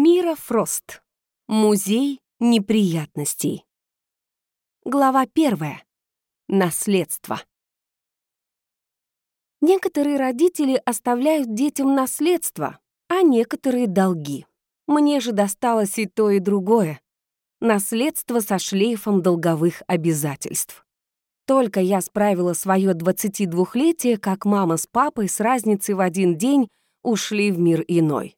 Мира Фрост. Музей неприятностей. Глава первая. Наследство. Некоторые родители оставляют детям наследство, а некоторые — долги. Мне же досталось и то, и другое. Наследство со шлейфом долговых обязательств. Только я справила свое 22-летие, как мама с папой с разницей в один день ушли в мир иной.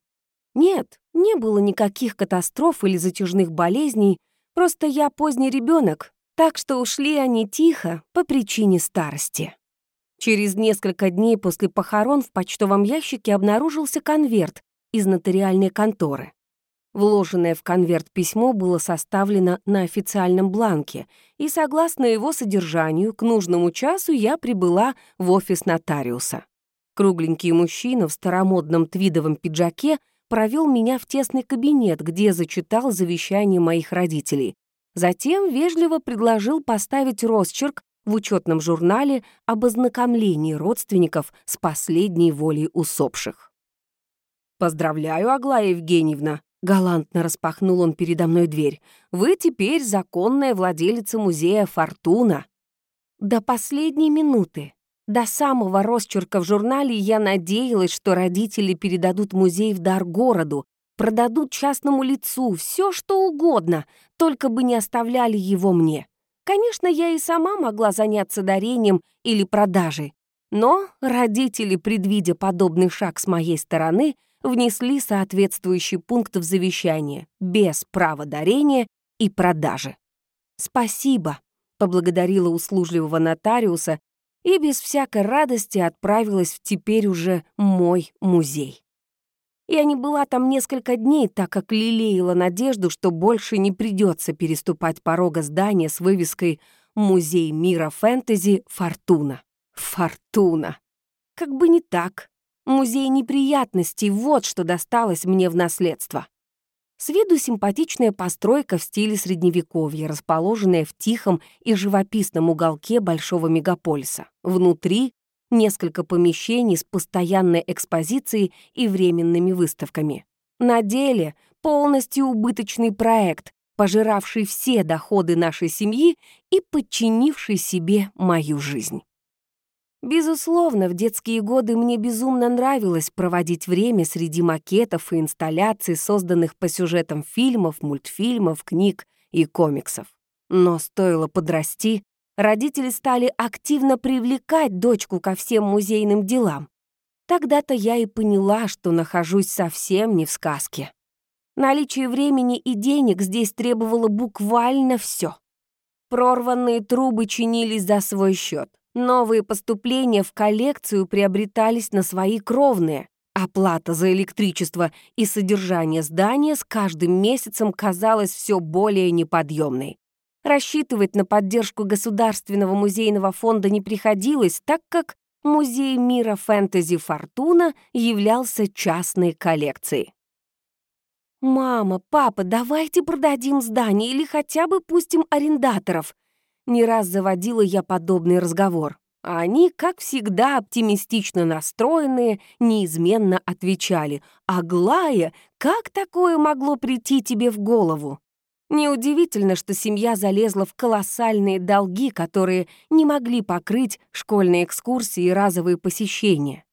Нет, не было никаких катастроф или затяжных болезней, просто я поздний ребенок, так что ушли они тихо по причине старости. Через несколько дней после похорон в почтовом ящике обнаружился конверт из нотариальной конторы. Вложенное в конверт письмо было составлено на официальном бланке, и согласно его содержанию, к нужному часу я прибыла в офис нотариуса. Кругленький мужчина в старомодном твидовом пиджаке провел меня в тесный кабинет, где зачитал завещание моих родителей. Затем вежливо предложил поставить росчерк в учетном журнале об ознакомлении родственников с последней волей усопших. «Поздравляю, Аглая Евгеньевна!» — галантно распахнул он передо мной дверь. «Вы теперь законная владелица музея «Фортуна». До последней минуты до самого росчерка в журнале я надеялась, что родители передадут музей в дар городу, продадут частному лицу, все что угодно, только бы не оставляли его мне. Конечно, я и сама могла заняться дарением или продажей, но родители, предвидя подобный шаг с моей стороны, внесли соответствующий пункт в завещание без права дарения и продажи. «Спасибо», — поблагодарила услужливого нотариуса и без всякой радости отправилась в теперь уже мой музей. Я не была там несколько дней, так как лелеяла надежду, что больше не придется переступать порога здания с вывеской «Музей мира фэнтези Фортуна». Фортуна. Как бы не так. Музей неприятностей — вот что досталось мне в наследство. С виду симпатичная постройка в стиле Средневековья, расположенная в тихом и живописном уголке большого мегаполиса. Внутри — несколько помещений с постоянной экспозицией и временными выставками. На деле — полностью убыточный проект, пожиравший все доходы нашей семьи и подчинивший себе мою жизнь. Безусловно, в детские годы мне безумно нравилось проводить время среди макетов и инсталляций, созданных по сюжетам фильмов, мультфильмов, книг и комиксов. Но стоило подрасти, родители стали активно привлекать дочку ко всем музейным делам. Тогда-то я и поняла, что нахожусь совсем не в сказке. Наличие времени и денег здесь требовало буквально все. Прорванные трубы чинились за свой счет. Новые поступления в коллекцию приобретались на свои кровные. Оплата за электричество и содержание здания с каждым месяцем казалась все более неподъемной. Рассчитывать на поддержку Государственного музейного фонда не приходилось, так как Музей мира фэнтези «Фортуна» являлся частной коллекцией. «Мама, папа, давайте продадим здание или хотя бы пустим арендаторов», не раз заводила я подобный разговор. А они, как всегда, оптимистично настроенные, неизменно отвечали. «Аглая, как такое могло прийти тебе в голову?» Неудивительно, что семья залезла в колоссальные долги, которые не могли покрыть школьные экскурсии и разовые посещения.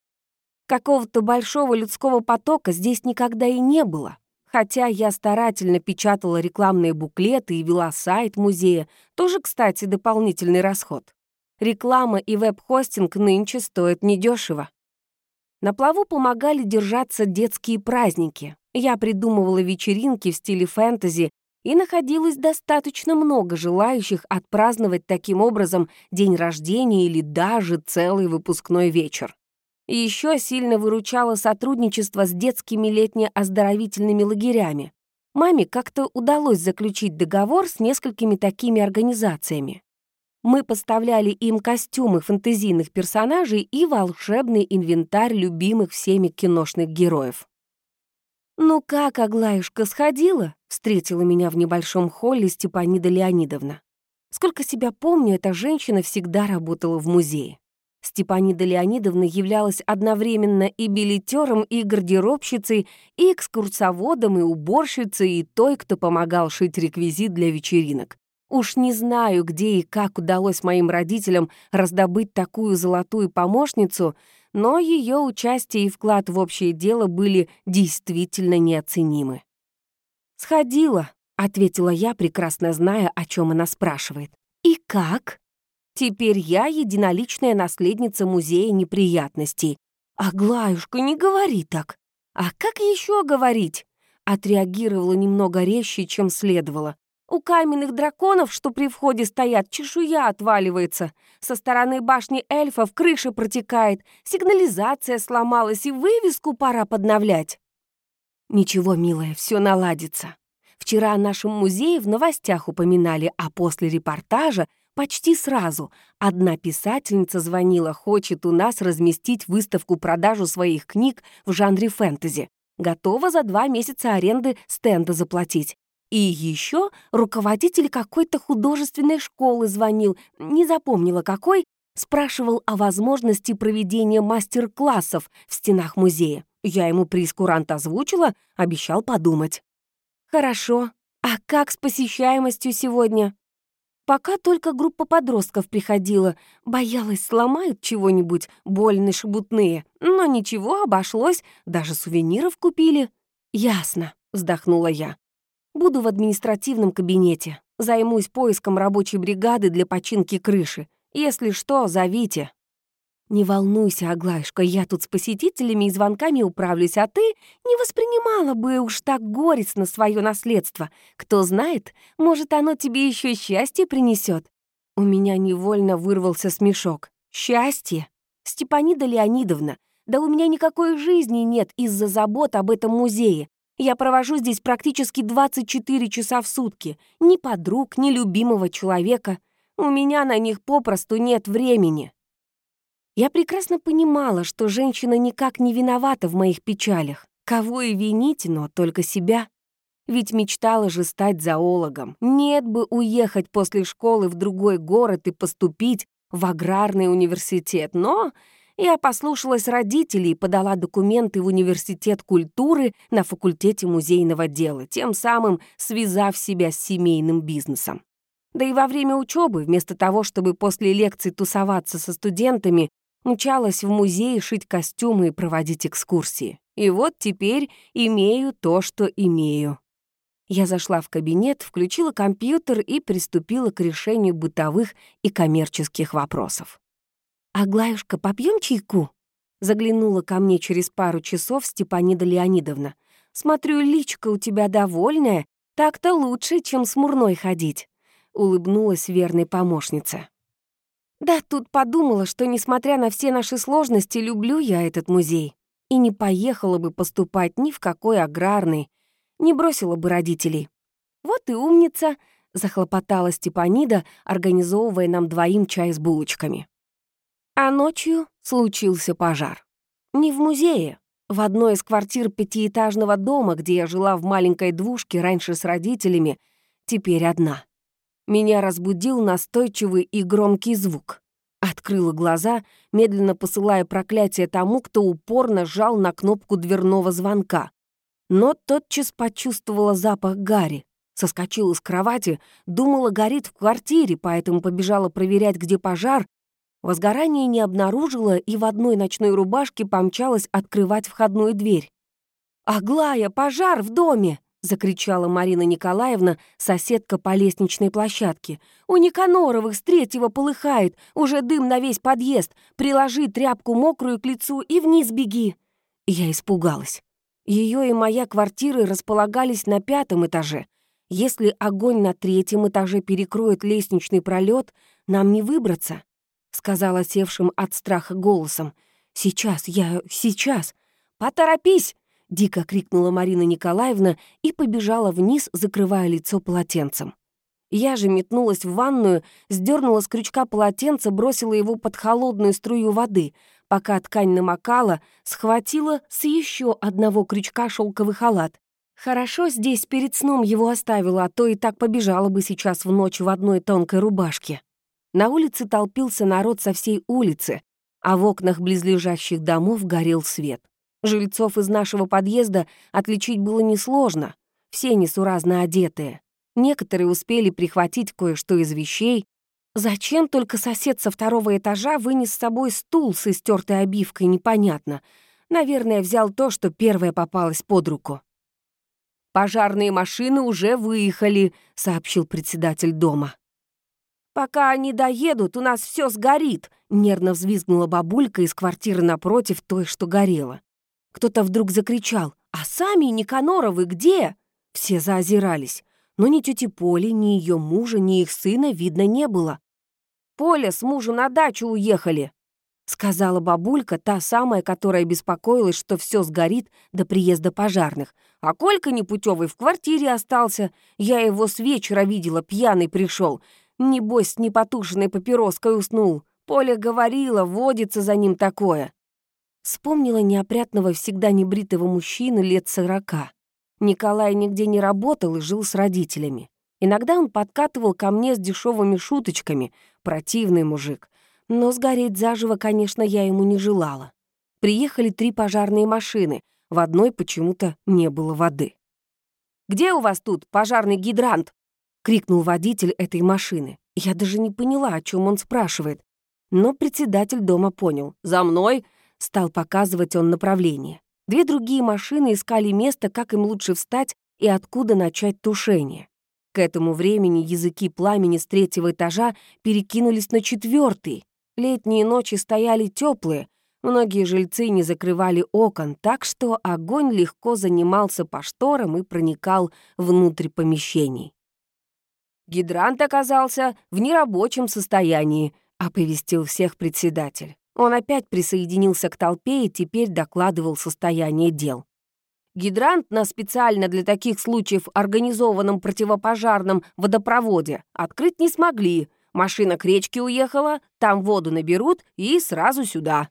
Какого-то большого людского потока здесь никогда и не было. Хотя я старательно печатала рекламные буклеты и вела сайт музея, тоже, кстати, дополнительный расход. Реклама и веб-хостинг нынче стоят недешево. На плаву помогали держаться детские праздники. Я придумывала вечеринки в стиле фэнтези, и находилось достаточно много желающих отпраздновать таким образом день рождения или даже целый выпускной вечер. Еще сильно выручало сотрудничество с детскими летне-оздоровительными лагерями. Маме как-то удалось заключить договор с несколькими такими организациями. Мы поставляли им костюмы фэнтезийных персонажей и волшебный инвентарь любимых всеми киношных героев. «Ну как, Аглаюшка, сходила?» — встретила меня в небольшом холле Степанида Леонидовна. Сколько себя помню, эта женщина всегда работала в музее. Степанида Леонидовна являлась одновременно и билетером, и гардеробщицей, и экскурсоводом, и уборщицей, и той, кто помогал шить реквизит для вечеринок. Уж не знаю, где и как удалось моим родителям раздобыть такую золотую помощницу, но ее участие и вклад в общее дело были действительно неоценимы. «Сходила», — ответила я, прекрасно зная, о чем она спрашивает. «И как?» Теперь я единоличная наследница музея неприятностей. Аглаюшка, не говори так. А как еще говорить? Отреагировала немного резче, чем следовало. У каменных драконов, что при входе стоят, чешуя отваливается. Со стороны башни эльфов крыша протекает, сигнализация сломалась, и вывеску пора подновлять. Ничего, милая, все наладится. Вчера о нашем музее в новостях упоминали, а после репортажа Почти сразу одна писательница звонила, хочет у нас разместить выставку-продажу своих книг в жанре фэнтези. Готова за два месяца аренды стенда заплатить. И еще руководитель какой-то художественной школы звонил, не запомнила какой, спрашивал о возможности проведения мастер-классов в стенах музея. Я ему прескурант озвучила, обещал подумать. «Хорошо. А как с посещаемостью сегодня?» Пока только группа подростков приходила, боялась, сломают чего-нибудь, больно шебутные. Но ничего, обошлось, даже сувениров купили. «Ясно», — вздохнула я. «Буду в административном кабинете. Займусь поиском рабочей бригады для починки крыши. Если что, зовите». «Не волнуйся, Аглаюшка, я тут с посетителями и звонками управлюсь, а ты не воспринимала бы уж так горестно свое наследство. Кто знает, может, оно тебе еще счастье принесет. У меня невольно вырвался смешок. «Счастье? Степанида Леонидовна, да у меня никакой жизни нет из-за забот об этом музее. Я провожу здесь практически 24 часа в сутки. Ни подруг, ни любимого человека. У меня на них попросту нет времени». Я прекрасно понимала, что женщина никак не виновата в моих печалях. Кого и винить, но только себя. Ведь мечтала же стать зоологом. Нет бы уехать после школы в другой город и поступить в аграрный университет. Но я послушалась родителей и подала документы в университет культуры на факультете музейного дела, тем самым связав себя с семейным бизнесом. Да и во время учебы, вместо того, чтобы после лекций тусоваться со студентами, Мчалась в музей шить костюмы и проводить экскурсии. И вот теперь имею то, что имею. Я зашла в кабинет, включила компьютер и приступила к решению бытовых и коммерческих вопросов. «Аглаюшка, попьем чайку?» Заглянула ко мне через пару часов Степанида Леонидовна. «Смотрю, личка у тебя довольная, так-то лучше, чем с Мурной ходить», — улыбнулась верной помощнице. Да, тут подумала, что, несмотря на все наши сложности, люблю я этот музей. И не поехала бы поступать ни в какой аграрный, не бросила бы родителей. Вот и умница, захлопотала Степанида, организовывая нам двоим чай с булочками. А ночью случился пожар. Не в музее, в одной из квартир пятиэтажного дома, где я жила в маленькой двушке раньше с родителями, теперь одна. Меня разбудил настойчивый и громкий звук. Открыла глаза, медленно посылая проклятие тому, кто упорно жал на кнопку дверного звонка. Но тотчас почувствовала запах Гарри. Соскочила с кровати, думала, горит в квартире, поэтому побежала проверять, где пожар. Возгорание не обнаружила и в одной ночной рубашке помчалась открывать входную дверь. «Аглая, пожар в доме!» — закричала Марина Николаевна, соседка по лестничной площадке. «У Никаноровых с третьего полыхает, уже дым на весь подъезд. Приложи тряпку мокрую к лицу и вниз беги». Я испугалась. Ее и моя квартиры располагались на пятом этаже. Если огонь на третьем этаже перекроет лестничный пролет, нам не выбраться, — сказала севшим от страха голосом. «Сейчас, я... сейчас. Поторопись!» — дико крикнула Марина Николаевна и побежала вниз, закрывая лицо полотенцем. Я же метнулась в ванную, сдернула с крючка полотенце, бросила его под холодную струю воды. Пока ткань намокала, схватила с еще одного крючка шелковый халат. Хорошо здесь перед сном его оставила, а то и так побежала бы сейчас в ночь в одной тонкой рубашке. На улице толпился народ со всей улицы. а в окнах близлежащих домов горел свет. Жильцов из нашего подъезда отличить было несложно, все несуразно одетые. Некоторые успели прихватить кое-что из вещей. Зачем только сосед со второго этажа вынес с собой стул с истертой обивкой, непонятно. Наверное, взял то, что первое попалось под руку. «Пожарные машины уже выехали», — сообщил председатель дома. «Пока они доедут, у нас все сгорит», — нервно взвизгнула бабулька из квартиры напротив той, что горела. Кто-то вдруг закричал «А сами Никаноровы где?» Все заозирались, но ни тети Поли, ни ее мужа, ни их сына видно не было. «Поля с мужем на дачу уехали», — сказала бабулька, та самая, которая беспокоилась, что все сгорит до приезда пожарных. «А Колька непутевый в квартире остался. Я его с вечера видела, пьяный пришел. Небось, с непотушенной папироской уснул. Поля говорила, водится за ним такое. Вспомнила неопрятного, всегда небритого мужчину лет сорока. Николай нигде не работал и жил с родителями. Иногда он подкатывал ко мне с дешевыми шуточками, противный мужик. Но сгореть заживо, конечно, я ему не желала. Приехали три пожарные машины, в одной почему-то не было воды. «Где у вас тут пожарный гидрант?» крикнул водитель этой машины. Я даже не поняла, о чем он спрашивает. Но председатель дома понял. «За мной!» — стал показывать он направление. Две другие машины искали место, как им лучше встать и откуда начать тушение. К этому времени языки пламени с третьего этажа перекинулись на четвертый. Летние ночи стояли теплые, многие жильцы не закрывали окон, так что огонь легко занимался по шторам и проникал внутрь помещений. Гидрант оказался в нерабочем состоянии», — оповестил всех председатель. Он опять присоединился к толпе и теперь докладывал состояние дел. Гидрант на специально для таких случаев организованном противопожарном водопроводе открыть не смогли. Машина к речке уехала, там воду наберут и сразу сюда.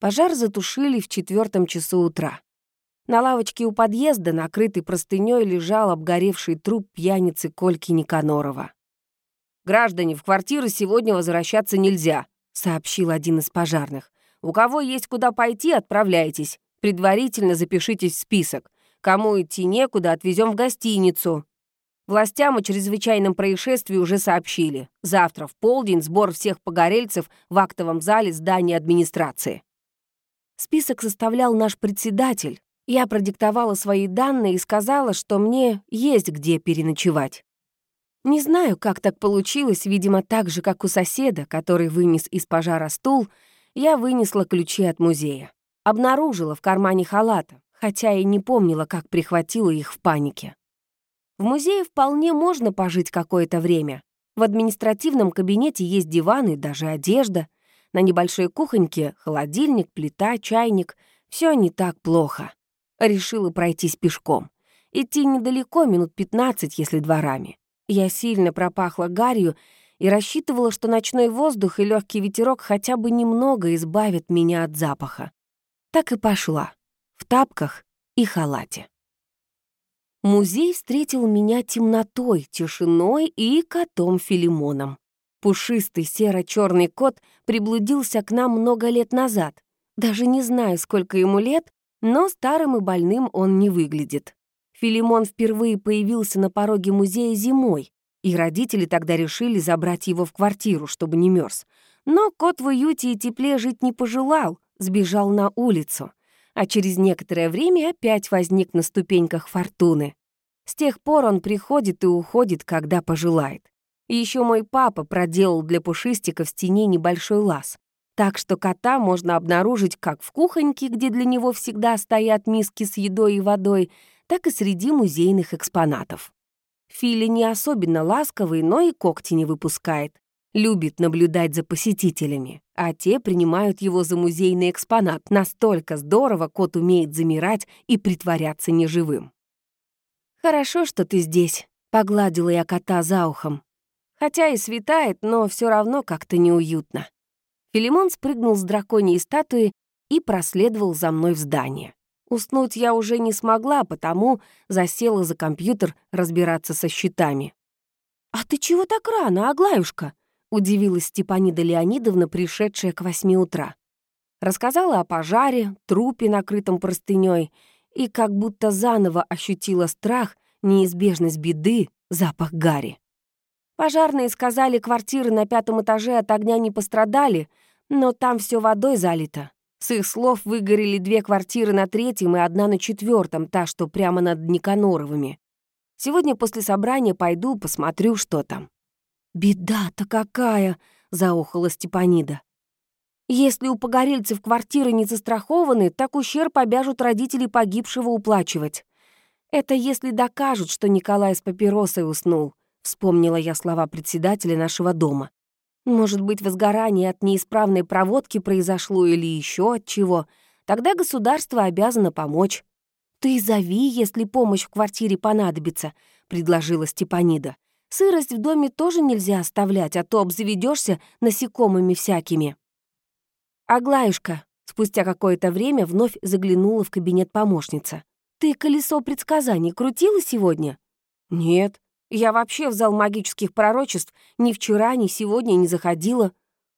Пожар затушили в четвертом часу утра. На лавочке у подъезда, накрытый простынёй, лежал обгоревший труп пьяницы Кольки Никанорова. «Граждане, в квартиры сегодня возвращаться нельзя», — сообщил один из пожарных. «У кого есть куда пойти, отправляйтесь. Предварительно запишитесь в список. Кому идти некуда, отвезем в гостиницу». Властям о чрезвычайном происшествии уже сообщили. Завтра в полдень сбор всех погорельцев в актовом зале здания администрации. Список составлял наш председатель, я продиктовала свои данные и сказала, что мне есть где переночевать. Не знаю, как так получилось, видимо, так же, как у соседа, который вынес из пожара стул, я вынесла ключи от музея. Обнаружила в кармане халата, хотя и не помнила, как прихватила их в панике. В музее вполне можно пожить какое-то время. В административном кабинете есть диван и даже одежда. На небольшой кухоньке — холодильник, плита, чайник. Все не так плохо. Решила пройтись пешком. Идти недалеко, минут 15, если дворами. Я сильно пропахла гарью и рассчитывала, что ночной воздух и легкий ветерок хотя бы немного избавят меня от запаха. Так и пошла. В тапках и халате. Музей встретил меня темнотой, тишиной и котом Филимоном. Пушистый серо-черный кот приблудился к нам много лет назад. Даже не знаю, сколько ему лет, но старым и больным он не выглядит. Филимон впервые появился на пороге музея зимой, и родители тогда решили забрать его в квартиру, чтобы не мерз. Но кот в уюте и тепле жить не пожелал, сбежал на улицу. А через некоторое время опять возник на ступеньках фортуны. С тех пор он приходит и уходит, когда пожелает. Еще мой папа проделал для пушистика в стене небольшой лаз. Так что кота можно обнаружить как в кухоньке, где для него всегда стоят миски с едой и водой, так и среди музейных экспонатов. Фили не особенно ласковый, но и когти не выпускает. Любит наблюдать за посетителями, а те принимают его за музейный экспонат. Настолько здорово кот умеет замирать и притворяться неживым. «Хорошо, что ты здесь», — погладила я кота за ухом. Хотя и светает, но все равно как-то неуютно. Филимон спрыгнул с драконьей статуи и проследовал за мной в здание. Уснуть я уже не смогла, потому засела за компьютер разбираться со счетами. «А ты чего так рано, Аглаюшка?» — удивилась Степанида Леонидовна, пришедшая к восьми утра. Рассказала о пожаре, трупе, накрытом простыней, и как будто заново ощутила страх, неизбежность беды, запах гари. Пожарные сказали, квартиры на пятом этаже от огня не пострадали, но там все водой залито. С их слов выгорели две квартиры на третьем и одна на четвертом, та, что прямо над Никаноровыми. Сегодня после собрания пойду, посмотрю, что там. «Беда-то какая!» — заохала Степанида. «Если у погорельцев квартиры не застрахованы, так ущерб обяжут родители погибшего уплачивать. Это если докажут, что Николай с папиросой уснул», — вспомнила я слова председателя нашего дома. «Может быть, возгорание от неисправной проводки произошло или еще от чего. Тогда государство обязано помочь». «Ты зови, если помощь в квартире понадобится», — предложила Степанида. «Сырость в доме тоже нельзя оставлять, а то обзаведешься насекомыми всякими». «Аглаюшка», — спустя какое-то время вновь заглянула в кабинет помощница. «Ты колесо предсказаний крутила сегодня?» «Нет. Я вообще в зал магических пророчеств ни вчера, ни сегодня не заходила».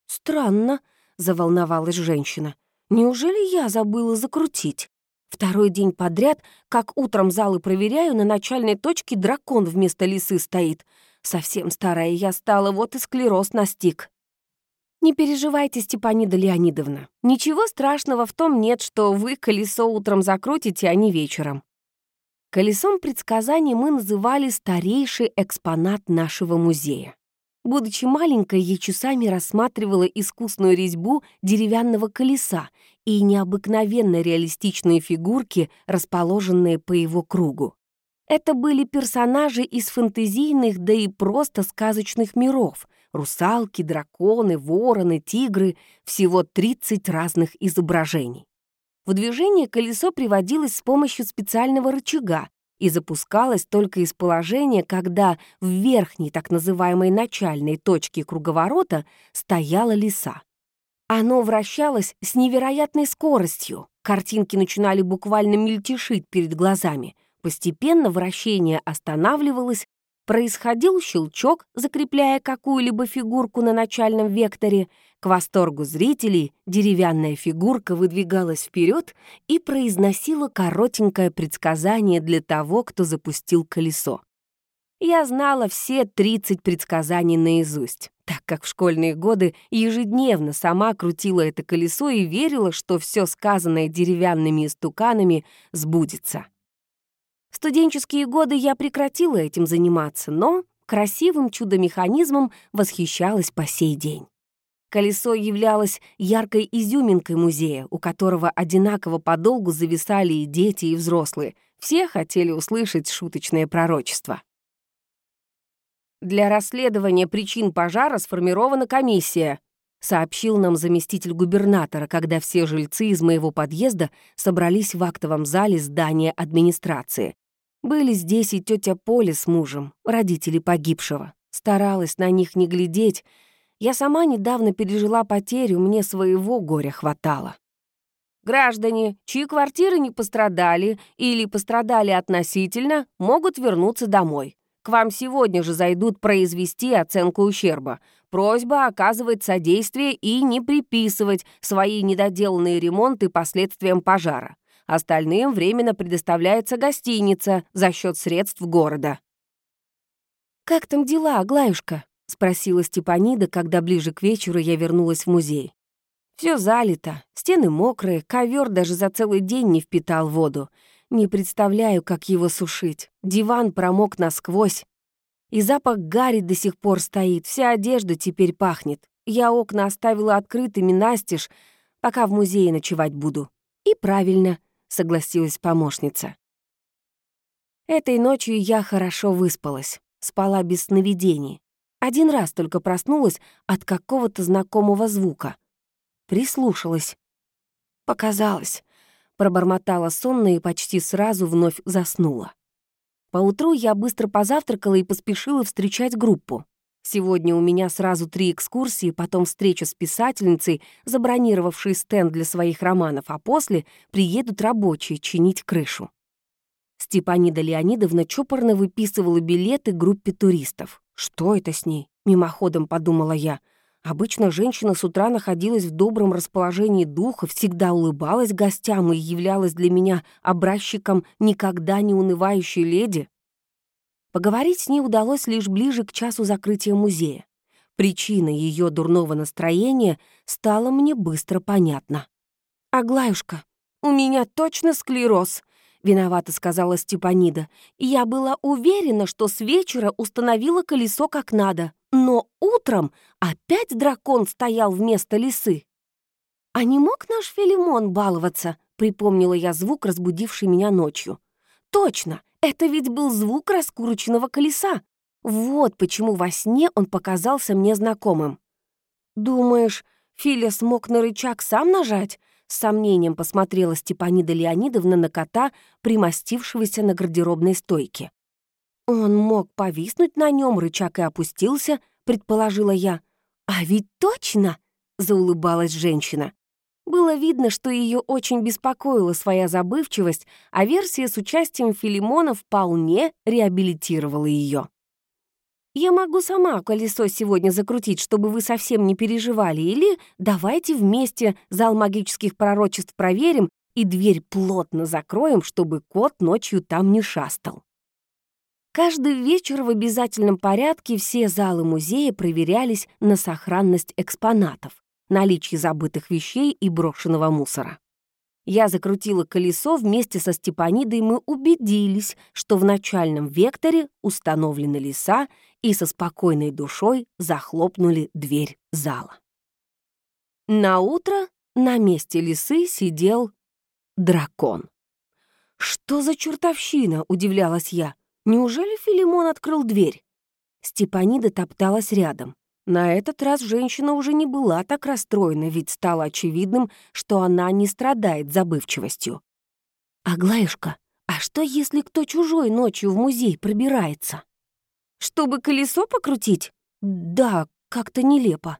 «Странно», — заволновалась женщина. «Неужели я забыла закрутить?» Второй день подряд, как утром залы проверяю, на начальной точке дракон вместо лисы стоит. Совсем старая я стала, вот и склероз настиг. Не переживайте, Степанида Леонидовна. Ничего страшного в том нет, что вы колесо утром закрутите, а не вечером. Колесом предсказаний мы называли старейший экспонат нашего музея. Будучи маленькой, я часами рассматривала искусную резьбу деревянного колеса и необыкновенно реалистичные фигурки, расположенные по его кругу. Это были персонажи из фэнтезийных, да и просто сказочных миров. Русалки, драконы, вороны, тигры. Всего 30 разных изображений. В движение колесо приводилось с помощью специального рычага, и запускалась только из положения, когда в верхней так называемой начальной точке круговорота стояла лиса. Оно вращалось с невероятной скоростью. Картинки начинали буквально мельтешить перед глазами. Постепенно вращение останавливалось, происходил щелчок, закрепляя какую-либо фигурку на начальном векторе. К восторгу зрителей деревянная фигурка выдвигалась вперед и произносила коротенькое предсказание для того, кто запустил колесо. Я знала все 30 предсказаний наизусть, так как в школьные годы ежедневно сама крутила это колесо и верила, что все сказанное деревянными истуканами сбудется. В студенческие годы я прекратила этим заниматься, но красивым чудо-механизмом восхищалась по сей день. Колесо являлось яркой изюминкой музея, у которого одинаково подолгу зависали и дети, и взрослые. Все хотели услышать шуточное пророчество. «Для расследования причин пожара сформирована комиссия», сообщил нам заместитель губернатора, когда все жильцы из моего подъезда собрались в актовом зале здания администрации. Были здесь и тетя Поля с мужем, родители погибшего. Старалась на них не глядеть. Я сама недавно пережила потерю, мне своего горя хватало. Граждане, чьи квартиры не пострадали или пострадали относительно, могут вернуться домой. К вам сегодня же зайдут произвести оценку ущерба. Просьба оказывать содействие и не приписывать свои недоделанные ремонты последствиям пожара. Остальным временно предоставляется гостиница за счет средств города. «Как там дела, Аглаюшка?» — спросила Степанида, когда ближе к вечеру я вернулась в музей. Все залито, стены мокрые, ковер даже за целый день не впитал воду. Не представляю, как его сушить. Диван промок насквозь. И запах гари до сих пор стоит, вся одежда теперь пахнет. Я окна оставила открытыми настежь, пока в музее ночевать буду. И правильно, согласилась помощница. Этой ночью я хорошо выспалась, спала без сновидений. Один раз только проснулась от какого-то знакомого звука. Прислушалась. Показалось пробормотала сонно и почти сразу вновь заснула. Поутру я быстро позавтракала и поспешила встречать группу. Сегодня у меня сразу три экскурсии, потом встреча с писательницей, забронировавшей стенд для своих романов, а после приедут рабочие чинить крышу. Степанида Леонидовна чопорно выписывала билеты группе туристов. «Что это с ней?» — мимоходом подумала я. Обычно женщина с утра находилась в добром расположении духа, всегда улыбалась гостям и являлась для меня образчиком никогда не унывающей леди. Поговорить с ней удалось лишь ближе к часу закрытия музея. Причина ее дурного настроения стала мне быстро понятна. «Аглаюшка, у меня точно склероз», — виновато сказала Степанида. «Я была уверена, что с вечера установила колесо как надо, но утром опять дракон стоял вместо лисы». «А не мог наш Филимон баловаться?» — припомнила я звук, разбудивший меня ночью. «Точно, это ведь был звук раскуроченного колеса. Вот почему во сне он показался мне знакомым. «Думаешь, Филя смог на рычаг сам нажать?» С сомнением посмотрела Степанида Леонидовна на кота, примостившегося на гардеробной стойке. «Он мог повиснуть на нем, рычаг и опустился», — предположила я. «А ведь точно!» — заулыбалась женщина. Было видно, что ее очень беспокоила своя забывчивость, а версия с участием Филимона вполне реабилитировала ее. Я могу сама колесо сегодня закрутить, чтобы вы совсем не переживали, или давайте вместе зал магических пророчеств проверим и дверь плотно закроем, чтобы кот ночью там не шастал. Каждый вечер в обязательном порядке все залы музея проверялись на сохранность экспонатов, наличие забытых вещей и брошенного мусора. Я закрутила колесо вместе со Степанидой, мы убедились, что в начальном векторе установлены леса и со спокойной душой захлопнули дверь зала. На утро на месте лисы сидел дракон. «Что за чертовщина?» — удивлялась я. «Неужели Филимон открыл дверь?» Степанида топталась рядом. На этот раз женщина уже не была так расстроена, ведь стало очевидным, что она не страдает забывчивостью. «Аглаюшка, а что, если кто чужой ночью в музей пробирается?» «Чтобы колесо покрутить?» «Да, как-то нелепо.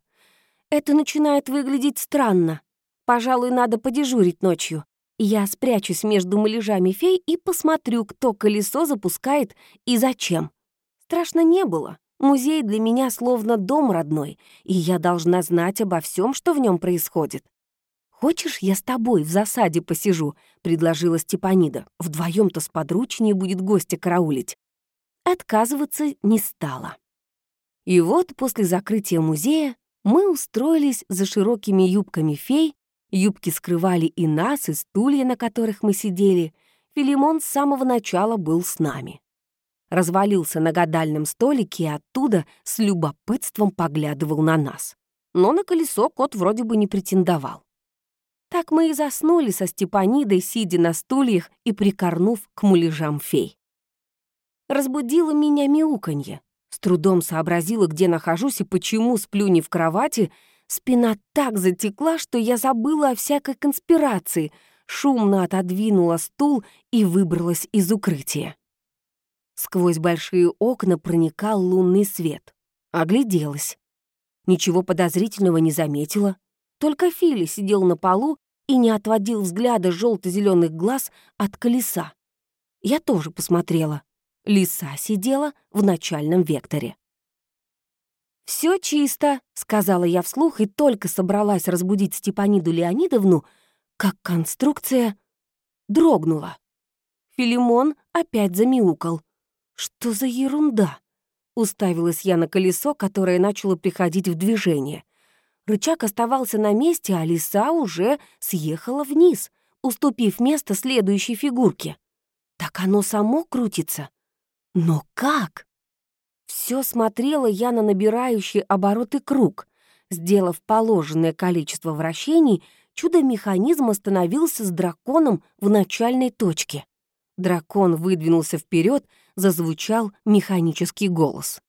Это начинает выглядеть странно. Пожалуй, надо подежурить ночью. Я спрячусь между малежами фей и посмотрю, кто колесо запускает и зачем. Страшно не было. Музей для меня словно дом родной, и я должна знать обо всем, что в нем происходит. «Хочешь, я с тобой в засаде посижу?» — предложила Степанида. «Вдвоем-то сподручнее будет гостя караулить». Отказываться не стала. И вот после закрытия музея мы устроились за широкими юбками фей, юбки скрывали и нас, и стулья, на которых мы сидели. Филимон с самого начала был с нами развалился на гадальном столике и оттуда с любопытством поглядывал на нас. Но на колесо кот вроде бы не претендовал. Так мы и заснули со Степанидой, сидя на стульях и прикорнув к муляжам фей. Разбудило меня мяуканье. С трудом сообразила, где нахожусь и почему сплю не в кровати. Спина так затекла, что я забыла о всякой конспирации, шумно отодвинула стул и выбралась из укрытия. Сквозь большие окна проникал лунный свет. Огляделась. Ничего подозрительного не заметила. Только Фили сидел на полу и не отводил взгляда желто-зеленых глаз от колеса. Я тоже посмотрела. Лиса сидела в начальном векторе. «Все чисто», — сказала я вслух и только собралась разбудить Степаниду Леонидовну, как конструкция дрогнула. Филимон опять замяукал. «Что за ерунда?» Уставилась я на колесо, которое начало приходить в движение. Рычаг оставался на месте, а лиса уже съехала вниз, уступив место следующей фигурке. Так оно само крутится. Но как? Все смотрела я на набирающий обороты круг. Сделав положенное количество вращений, чудо-механизм остановился с драконом в начальной точке. Дракон выдвинулся вперед, зазвучал механический голос.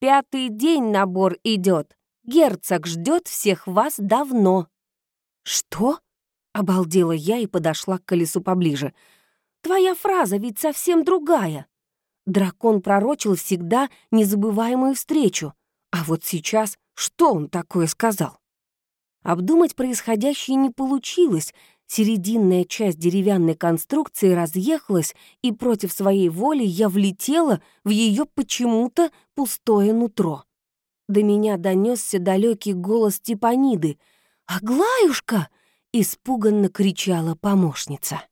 «Пятый день набор идет. Герцог ждет всех вас давно». «Что?» — обалдела я и подошла к колесу поближе. «Твоя фраза ведь совсем другая». Дракон пророчил всегда незабываемую встречу. А вот сейчас что он такое сказал? Обдумать происходящее не получилось, Серединная часть деревянной конструкции разъехалась, и против своей воли я влетела в ее почему-то пустое нутро. До меня донесся далекий голос Типаниды. «Аглаюшка!» — испуганно кричала помощница.